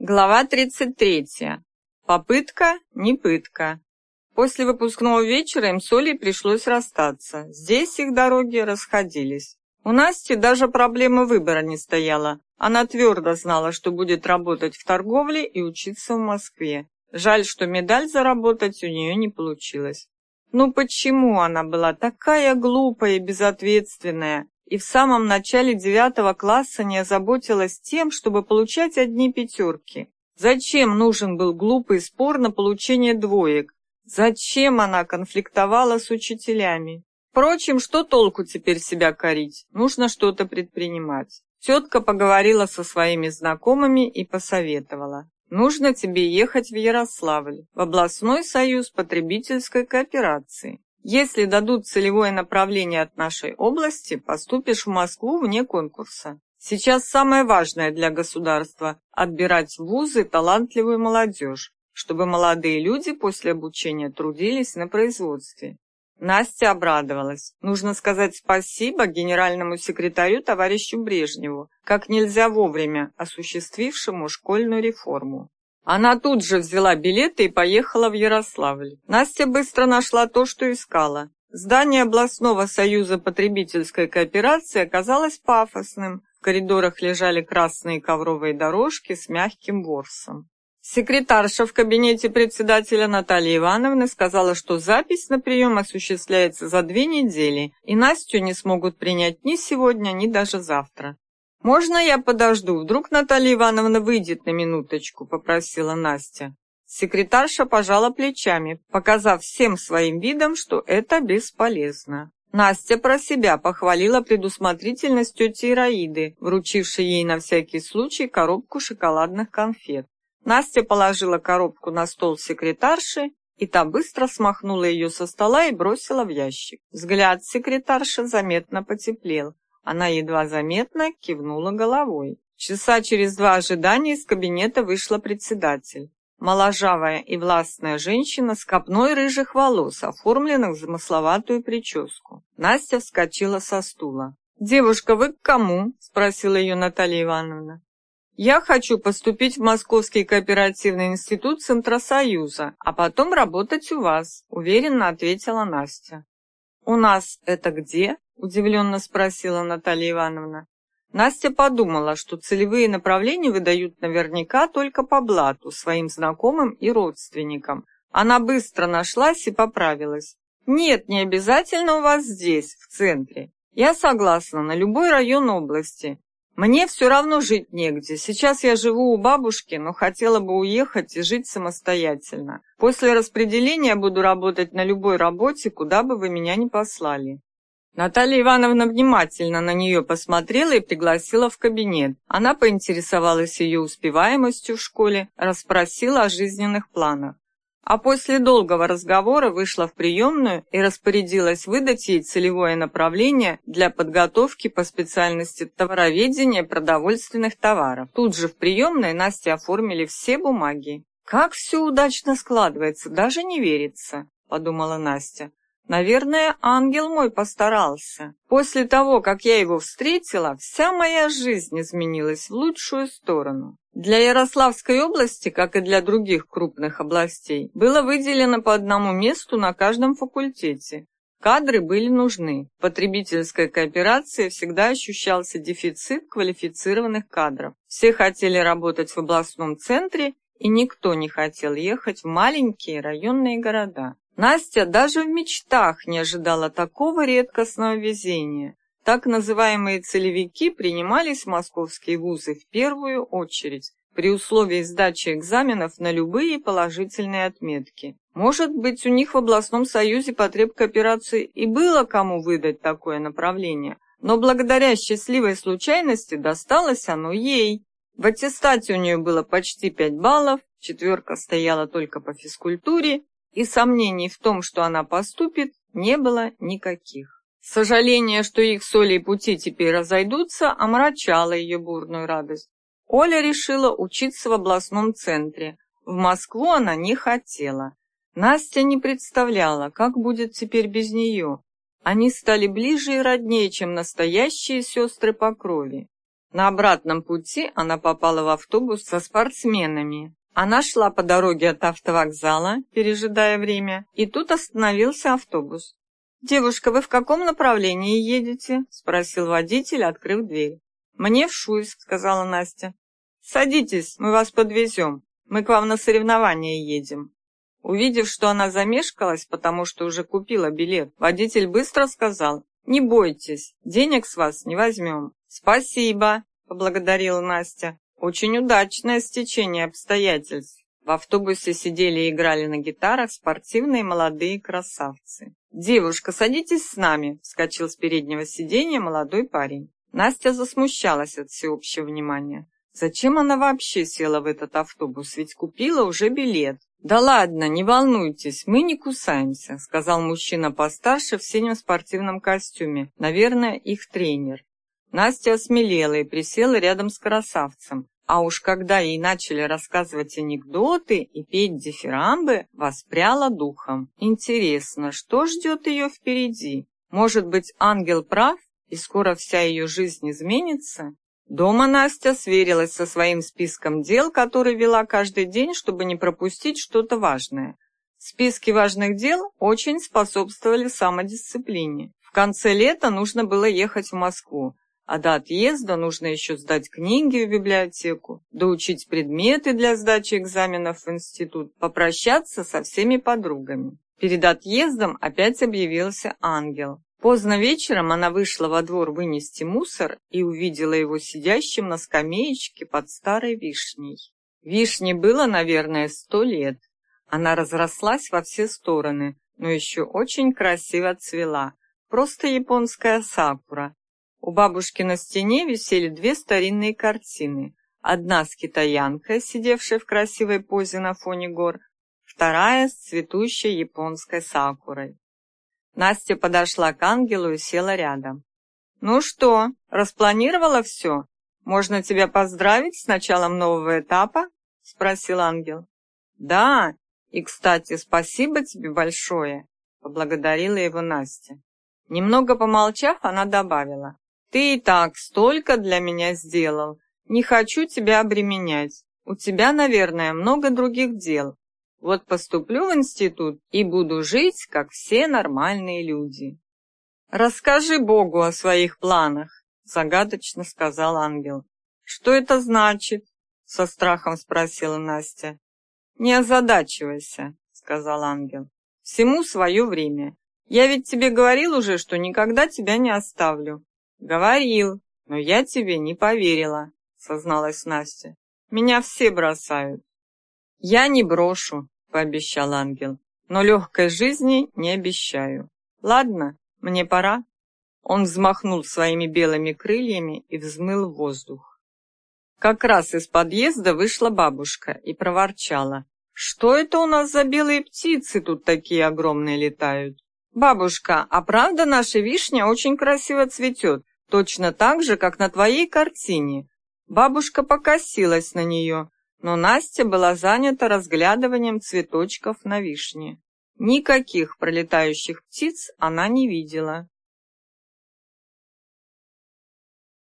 Глава 33. Попытка, не пытка. После выпускного вечера им с Олей пришлось расстаться. Здесь их дороги расходились. У Насти даже проблема выбора не стояла. Она твердо знала, что будет работать в торговле и учиться в Москве. Жаль, что медаль заработать у нее не получилось. Ну почему она была такая глупая и безответственная? И в самом начале девятого класса не озаботилась тем, чтобы получать одни пятерки. Зачем нужен был глупый спор на получение двоек? Зачем она конфликтовала с учителями? Впрочем, что толку теперь себя корить? Нужно что-то предпринимать. Тетка поговорила со своими знакомыми и посоветовала. Нужно тебе ехать в Ярославль, в областной союз потребительской кооперации. Если дадут целевое направление от нашей области, поступишь в Москву вне конкурса. Сейчас самое важное для государства – отбирать в вузы талантливую молодежь, чтобы молодые люди после обучения трудились на производстве. Настя обрадовалась. Нужно сказать спасибо генеральному секретарю товарищу Брежневу, как нельзя вовремя осуществившему школьную реформу. Она тут же взяла билеты и поехала в Ярославль. Настя быстро нашла то, что искала. Здание областного союза потребительской кооперации оказалось пафосным. В коридорах лежали красные ковровые дорожки с мягким ворсом. Секретарша в кабинете председателя Натальи Ивановны сказала, что запись на прием осуществляется за две недели, и Настю не смогут принять ни сегодня, ни даже завтра. «Можно я подожду? Вдруг Наталья Ивановна выйдет на минуточку?» – попросила Настя. Секретарша пожала плечами, показав всем своим видом, что это бесполезно. Настя про себя похвалила предусмотрительность тети Ираиды, вручившей ей на всякий случай коробку шоколадных конфет. Настя положила коробку на стол секретарши, и та быстро смахнула ее со стола и бросила в ящик. Взгляд секретарши заметно потеплел. Она едва заметно кивнула головой. Часа через два ожидания из кабинета вышла председатель. Моложавая и властная женщина с копной рыжих волос, оформленных в замысловатую прическу. Настя вскочила со стула. «Девушка, вы к кому?» – спросила ее Наталья Ивановна. «Я хочу поступить в Московский кооперативный институт Центросоюза, а потом работать у вас», – уверенно ответила Настя. «У нас это где?» Удивленно спросила Наталья Ивановна. Настя подумала, что целевые направления выдают наверняка только по блату своим знакомым и родственникам. Она быстро нашлась и поправилась. «Нет, не обязательно у вас здесь, в центре. Я согласна, на любой район области. Мне все равно жить негде. Сейчас я живу у бабушки, но хотела бы уехать и жить самостоятельно. После распределения буду работать на любой работе, куда бы вы меня ни послали. Наталья Ивановна внимательно на нее посмотрела и пригласила в кабинет. Она поинтересовалась ее успеваемостью в школе, расспросила о жизненных планах. А после долгого разговора вышла в приемную и распорядилась выдать ей целевое направление для подготовки по специальности товароведения продовольственных товаров. Тут же в приемной Насте оформили все бумаги. «Как все удачно складывается, даже не верится», — подумала Настя. Наверное, ангел мой постарался. После того, как я его встретила, вся моя жизнь изменилась в лучшую сторону. Для Ярославской области, как и для других крупных областей, было выделено по одному месту на каждом факультете. Кадры были нужны. В потребительской кооперации всегда ощущался дефицит квалифицированных кадров. Все хотели работать в областном центре, и никто не хотел ехать в маленькие районные города. Настя даже в мечтах не ожидала такого редкостного везения. Так называемые целевики принимались в московские вузы в первую очередь, при условии сдачи экзаменов на любые положительные отметки. Может быть, у них в областном союзе потреб кооперации и было кому выдать такое направление, но благодаря счастливой случайности досталось оно ей. В аттестате у нее было почти 5 баллов, четверка стояла только по физкультуре, и сомнений в том, что она поступит, не было никаких. Сожаление, что их с Олей пути теперь разойдутся, омрачало ее бурную радость. Оля решила учиться в областном центре. В Москву она не хотела. Настя не представляла, как будет теперь без нее. Они стали ближе и роднее, чем настоящие сестры по крови. На обратном пути она попала в автобус со спортсменами. Она шла по дороге от автовокзала, пережидая время, и тут остановился автобус. «Девушка, вы в каком направлении едете?» – спросил водитель, открыв дверь. «Мне в Шуйск», – сказала Настя. «Садитесь, мы вас подвезем. Мы к вам на соревнования едем». Увидев, что она замешкалась, потому что уже купила билет, водитель быстро сказал, «Не бойтесь, денег с вас не возьмем». «Спасибо», – поблагодарила Настя. «Очень удачное стечение обстоятельств». В автобусе сидели и играли на гитарах спортивные молодые красавцы. «Девушка, садитесь с нами», – вскочил с переднего сиденья молодой парень. Настя засмущалась от всеобщего внимания. Зачем она вообще села в этот автобус, ведь купила уже билет? «Да ладно, не волнуйтесь, мы не кусаемся», сказал мужчина постарше в синем спортивном костюме, наверное, их тренер. Настя осмелела и присела рядом с красавцем. А уж когда ей начали рассказывать анекдоты и петь дифирамбы, воспряла духом. Интересно, что ждет ее впереди? Может быть, ангел прав, и скоро вся ее жизнь изменится? Дома Настя сверилась со своим списком дел, который вела каждый день, чтобы не пропустить что-то важное. Списки важных дел очень способствовали самодисциплине. В конце лета нужно было ехать в Москву, а до отъезда нужно еще сдать книги в библиотеку, доучить предметы для сдачи экзаменов в институт, попрощаться со всеми подругами. Перед отъездом опять объявился ангел. Поздно вечером она вышла во двор вынести мусор и увидела его сидящим на скамеечке под старой вишней. Вишне было, наверное, сто лет. Она разрослась во все стороны, но еще очень красиво цвела. Просто японская сакура. У бабушки на стене висели две старинные картины. Одна с китаянкой, сидевшей в красивой позе на фоне гор, вторая с цветущей японской сакурой. Настя подошла к ангелу и села рядом. «Ну что, распланировала все? Можно тебя поздравить с началом нового этапа?» — спросил ангел. «Да, и, кстати, спасибо тебе большое», — поблагодарила его Настя. Немного помолчав, она добавила. «Ты и так столько для меня сделал. Не хочу тебя обременять. У тебя, наверное, много других дел. Вот поступлю в институт и буду жить, как все нормальные люди. Расскажи Богу о своих планах, загадочно сказал ангел. Что это значит? со страхом спросила Настя. Не озадачивайся, сказал ангел. Всему свое время. Я ведь тебе говорил уже, что никогда тебя не оставлю. Говорил, но я тебе не поверила, созналась Настя. Меня все бросают. «Я не брошу», — пообещал ангел, «но легкой жизни не обещаю. Ладно, мне пора». Он взмахнул своими белыми крыльями и взмыл воздух. Как раз из подъезда вышла бабушка и проворчала. «Что это у нас за белые птицы тут такие огромные летают?» «Бабушка, а правда наша вишня очень красиво цветет, точно так же, как на твоей картине?» Бабушка покосилась на нее, но Настя была занята разглядыванием цветочков на вишне. Никаких пролетающих птиц она не видела.